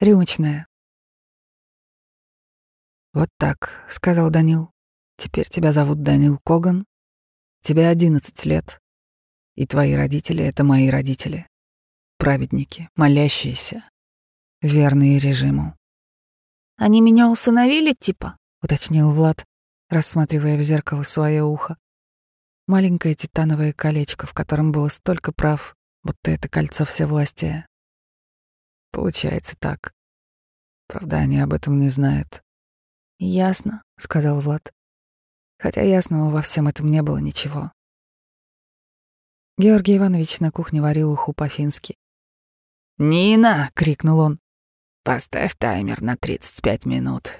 Рюмочная. «Вот так», — сказал Данил. «Теперь тебя зовут Данил Коган. Тебе одиннадцать лет. И твои родители — это мои родители. Праведники, молящиеся, верные режиму». «Они меня усыновили, типа?» — уточнил Влад, рассматривая в зеркало свое ухо. Маленькое титановое колечко, в котором было столько прав, будто это кольцо всевластия. Получается так. Правда, они об этом не знают. «Ясно», — сказал Влад. Хотя ясного во всем этом не было ничего. Георгий Иванович на кухне варил уху по-фински. «Нина!» — крикнул он. «Поставь таймер на 35 минут».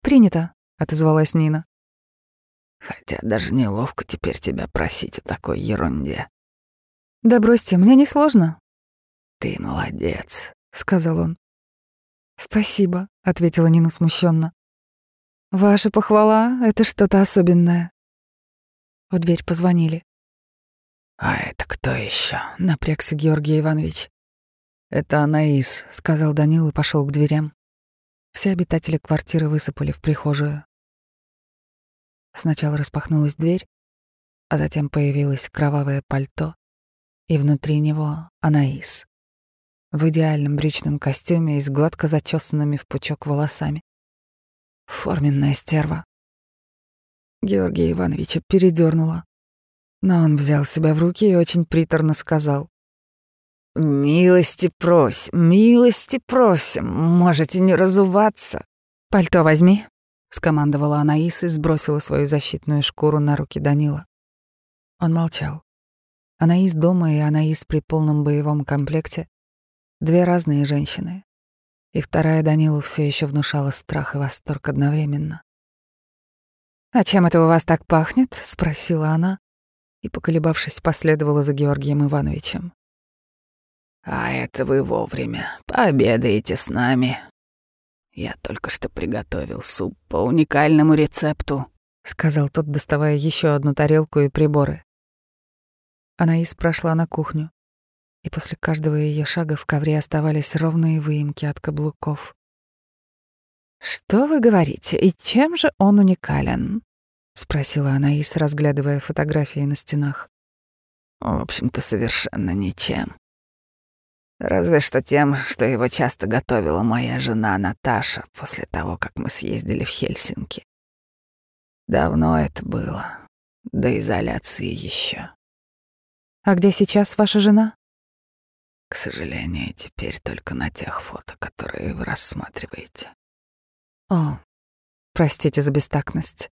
«Принято», — отозвалась Нина. «Хотя даже неловко теперь тебя просить о такой ерунде». «Да бросьте, мне не сложно». «Ты молодец», — сказал он. «Спасибо», — ответила Нина смущенно. Ваша похвала — это что-то особенное. В дверь позвонили. «А это кто еще? напрягся Георгий Иванович. «Это Анаис», — сказал Данил и пошел к дверям. Все обитатели квартиры высыпали в прихожую. Сначала распахнулась дверь, а затем появилось кровавое пальто, и внутри него Анаис в идеальном брючном костюме и с гладко зачесанными в пучок волосами. Форменная стерва. Георгия Ивановича передернула. Но он взял себя в руки и очень приторно сказал. «Милости просим, милости просим, можете не разуваться». «Пальто возьми», — скомандовала Анаис и сбросила свою защитную шкуру на руки Данила. Он молчал. Анаис дома и Анаис при полном боевом комплекте — две разные женщины, и вторая Данилу все еще внушала страх и восторг одновременно. «А чем это у вас так пахнет?» — спросила она, и, поколебавшись, последовала за Георгием Ивановичем. «А это вы вовремя. Пообедаете с нами. Я только что приготовил суп по уникальному рецепту», — сказал тот, доставая еще одну тарелку и приборы. Анаис прошла на кухню и после каждого ее шага в ковре оставались ровные выемки от каблуков. «Что вы говорите, и чем же он уникален?» — спросила Анаис, разглядывая фотографии на стенах. «В общем-то, совершенно ничем. Разве что тем, что его часто готовила моя жена Наташа после того, как мы съездили в Хельсинки. Давно это было, до изоляции еще. «А где сейчас ваша жена?» К сожалению, теперь только на тех фото, которые вы рассматриваете. О, простите за бестактность.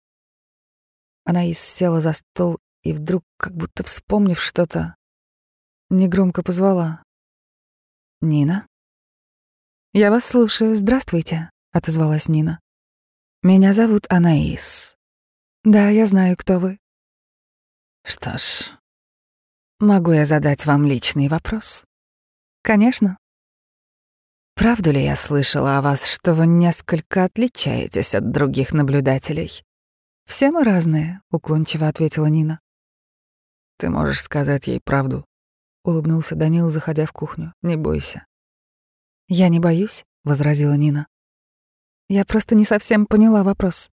Она села за стол и вдруг, как будто вспомнив что-то, негромко позвала. «Нина?» «Я вас слушаю. Здравствуйте», — отозвалась Нина. «Меня зовут Анаис. Да, я знаю, кто вы». «Что ж, могу я задать вам личный вопрос?» Конечно. Правду ли я слышала о вас, что вы несколько отличаетесь от других наблюдателей? Все мы разные, уклончиво ответила Нина. Ты можешь сказать ей правду, улыбнулся Данил, заходя в кухню. Не бойся. Я не боюсь, возразила Нина. Я просто не совсем поняла вопрос.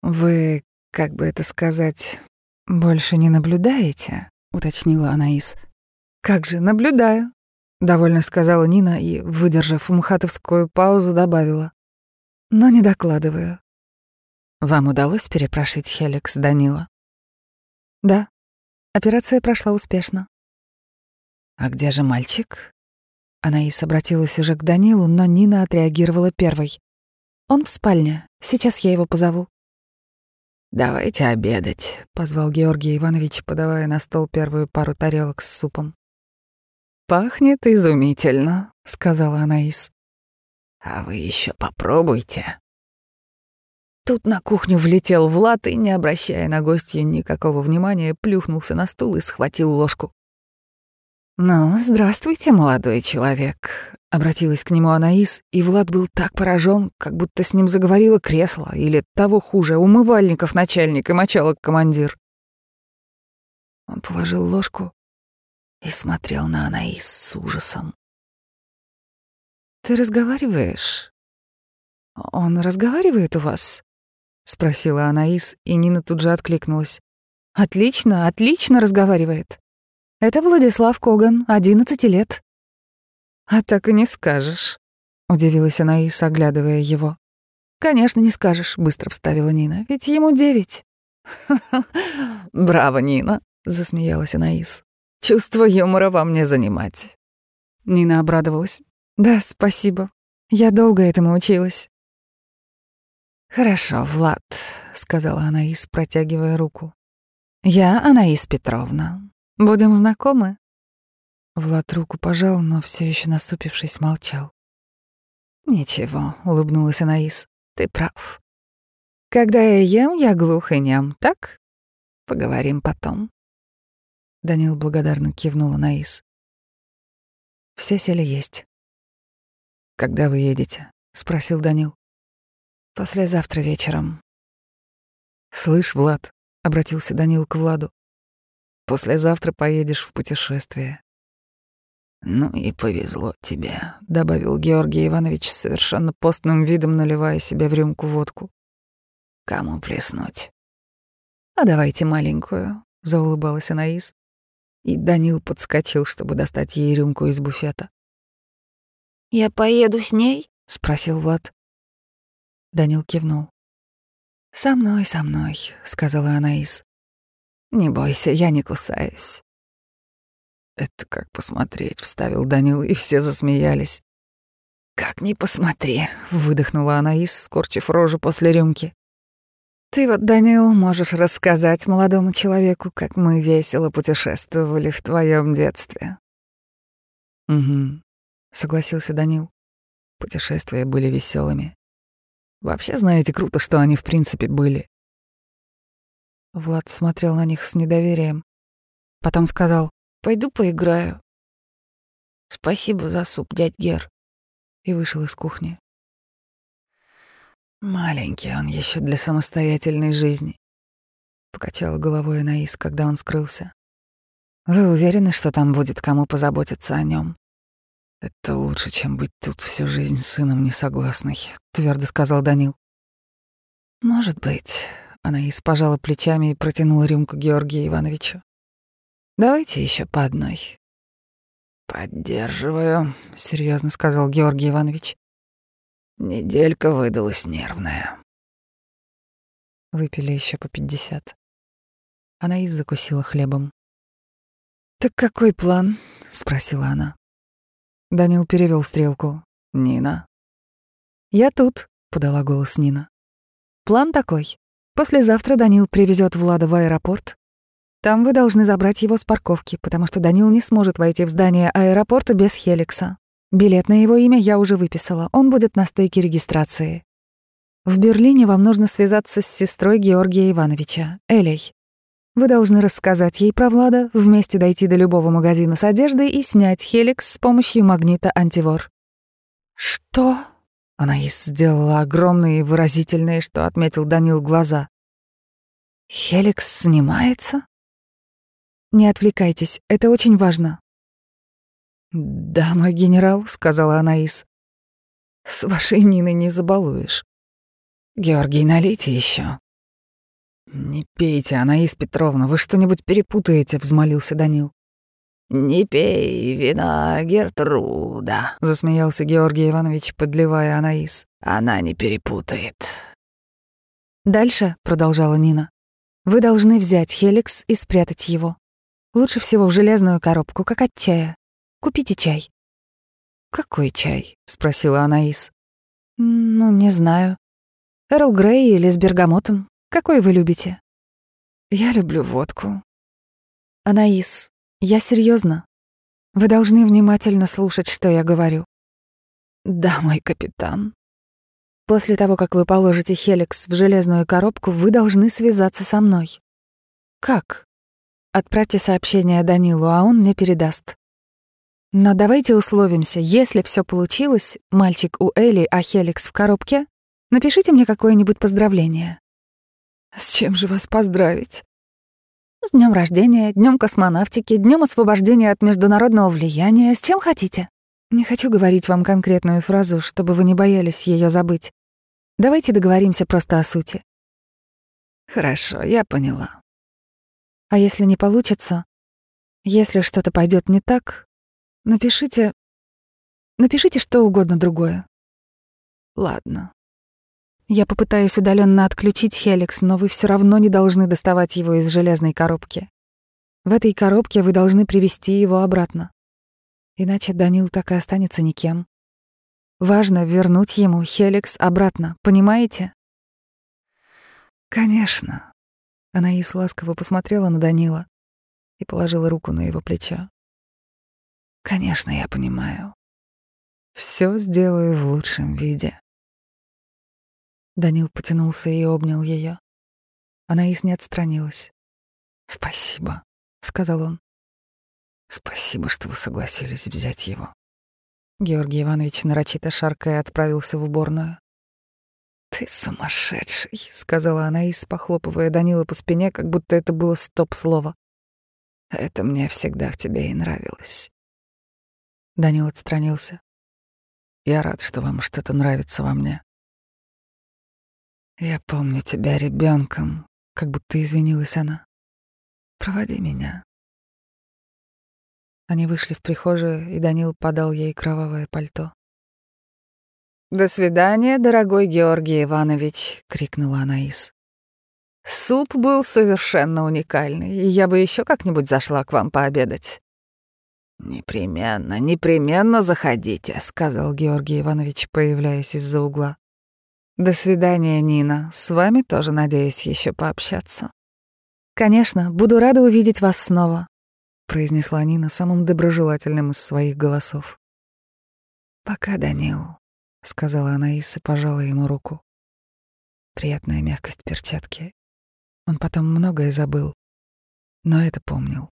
Вы, как бы это сказать, больше не наблюдаете? уточнила Анаис. Как же, наблюдаю довольно сказала Нина и, выдержав мхатовскую паузу, добавила. Но не докладываю. Вам удалось перепрошить Хеликс, Данила? Да. Операция прошла успешно. А где же мальчик? Анаис обратилась уже к Данилу, но Нина отреагировала первой. Он в спальне. Сейчас я его позову. «Давайте обедать», — позвал Георгий Иванович, подавая на стол первую пару тарелок с супом. «Пахнет изумительно», — сказала Анаис. «А вы еще попробуйте». Тут на кухню влетел Влад и, не обращая на гостью никакого внимания, плюхнулся на стул и схватил ложку. «Ну, здравствуйте, молодой человек», — обратилась к нему Анаис, и Влад был так поражен, как будто с ним заговорило кресло, или того хуже, умывальников начальник и мочалок командир. Он положил ложку и смотрел на Анаис с ужасом. Ты разговариваешь? Он разговаривает у вас? Спросила Анаис, и Нина тут же откликнулась. Отлично, отлично разговаривает. Это Владислав Коган, одиннадцати лет. А так и не скажешь, удивилась Анаис, оглядывая его. Конечно, не скажешь, быстро вставила Нина, ведь ему девять. Браво, Нина, засмеялась Анаис. Чувство юмора вам не занимать. Нина обрадовалась. Да, спасибо. Я долго этому училась. Хорошо, Влад, сказала Анаис, протягивая руку. Я Анаис Петровна. Будем знакомы? Влад руку пожал, но все еще насупившись молчал. Ничего, улыбнулась Анаис. Ты прав. Когда я ем, я глух и ням, так? Поговорим потом. Данил благодарно кивнула Наис. Все сели есть. «Когда вы едете?» — спросил Данил. «Послезавтра вечером». «Слышь, Влад», — обратился Данил к Владу, «послезавтра поедешь в путешествие». «Ну и повезло тебе», — добавил Георгий Иванович совершенно постным видом, наливая себе в рюмку водку. «Кому плеснуть?» «А давайте маленькую», — заулыбалась Анаис. И Данил подскочил, чтобы достать ей рюмку из буфета. «Я поеду с ней?» — спросил Влад. Данил кивнул. «Со мной, со мной», — сказала Анаис. «Не бойся, я не кусаюсь». «Это как посмотреть», — вставил Данил, и все засмеялись. «Как ни посмотри», — выдохнула Анаис, скорчив рожу после рюмки. Ты вот, Данил, можешь рассказать молодому человеку, как мы весело путешествовали в твоем детстве. Угу, согласился Данил. Путешествия были веселыми. Вообще, знаете, круто, что они в принципе были. Влад смотрел на них с недоверием. Потом сказал, «Пойду поиграю». «Спасибо за суп, дядь Гер», и вышел из кухни. Маленький он еще для самостоятельной жизни. Покачала головой Анаис, когда он скрылся. Вы уверены, что там будет кому позаботиться о нем? Это лучше, чем быть тут всю жизнь сыном несогласной, твердо сказал Данил. Может быть. Анаис пожала плечами и протянула рюмку Георгию Ивановичу. Давайте еще по одной. Поддерживаю, серьезно сказал Георгий Иванович. Неделька выдалась нервная. Выпили еще по пятьдесят. Анаис закусила хлебом. «Так какой план?» — спросила она. Данил перевел стрелку. «Нина». «Я тут», — подала голос Нина. «План такой. Послезавтра Данил привезет Влада в аэропорт. Там вы должны забрать его с парковки, потому что Данил не сможет войти в здание аэропорта без Хеликса. Билет на его имя я уже выписала, он будет на стойке регистрации. В Берлине вам нужно связаться с сестрой Георгия Ивановича, Элей. Вы должны рассказать ей про Влада, вместе дойти до любого магазина с одеждой и снять Хеликс с помощью магнита антивор. «Что?» Она и сделала огромные и выразительные, что отметил Данил глаза. «Хеликс снимается?» «Не отвлекайтесь, это очень важно. «Да, мой генерал», — сказала Анаис. «С вашей Ниной не забалуешь. Георгий, налейте еще. «Не пейте, Анаис Петровна, вы что-нибудь перепутаете», — взмолился Данил. «Не пей вина, Гертруда», — засмеялся Георгий Иванович, подливая Анаис. «Она не перепутает». «Дальше», — продолжала Нина, — «вы должны взять Хеликс и спрятать его. Лучше всего в железную коробку, как от чая. Купите чай». «Какой чай?» — спросила Анаис. «Ну, не знаю. Эрл Грей или с бергамотом. Какой вы любите?» «Я люблю водку». «Анаис, я серьезно. Вы должны внимательно слушать, что я говорю». «Да, мой капитан». «После того, как вы положите Хеликс в железную коробку, вы должны связаться со мной». «Как?» «Отправьте сообщение Данилу, а он мне передаст. Но давайте условимся, если все получилось, мальчик у Элли, а Хеликс в коробке, напишите мне какое-нибудь поздравление. С чем же вас поздравить? С днем рождения, днем космонавтики, днем освобождения от международного влияния, с чем хотите. Не хочу говорить вам конкретную фразу, чтобы вы не боялись ее забыть. Давайте договоримся просто о сути. Хорошо, я поняла. А если не получится, если что-то пойдет не так, напишите... Напишите что угодно другое. Ладно. Я попытаюсь удаленно отключить Хеликс, но вы все равно не должны доставать его из железной коробки. В этой коробке вы должны привести его обратно. Иначе Данил так и останется никем. Важно вернуть ему Хеликс обратно, понимаете? Конечно. Анаис ласково посмотрела на Данила и положила руку на его плечо. Конечно, я понимаю. Все сделаю в лучшем виде. Данил потянулся и обнял ее. Анаис не отстранилась. «Спасибо», — сказал он. «Спасибо, что вы согласились взять его». Георгий Иванович нарочито шаркая отправился в уборную. «Ты сумасшедший», — сказала Анаис, похлопывая Данила по спине, как будто это было стоп-слово. «Это мне всегда в тебе и нравилось». Данил отстранился. «Я рад, что вам что-то нравится во мне. Я помню тебя ребенком, как будто извинилась она. Проводи меня. Они вышли в прихожую, и Данил подал ей кровавое пальто. «До свидания, дорогой Георгий Иванович!» — крикнула Анаис. «Суп был совершенно уникальный, и я бы еще как-нибудь зашла к вам пообедать». «Непременно, непременно заходите», — сказал Георгий Иванович, появляясь из-за угла. «До свидания, Нина. С вами тоже надеюсь еще пообщаться». «Конечно, буду рада увидеть вас снова», — произнесла Нина самым доброжелательным из своих голосов. «Пока, Данил», — сказала Анаис и пожала ему руку. Приятная мягкость перчатки. Он потом многое забыл, но это помнил.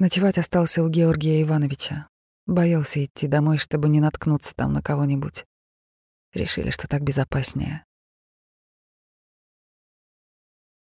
Ночевать остался у Георгия Ивановича. Боялся идти домой, чтобы не наткнуться там на кого-нибудь. Решили, что так безопаснее.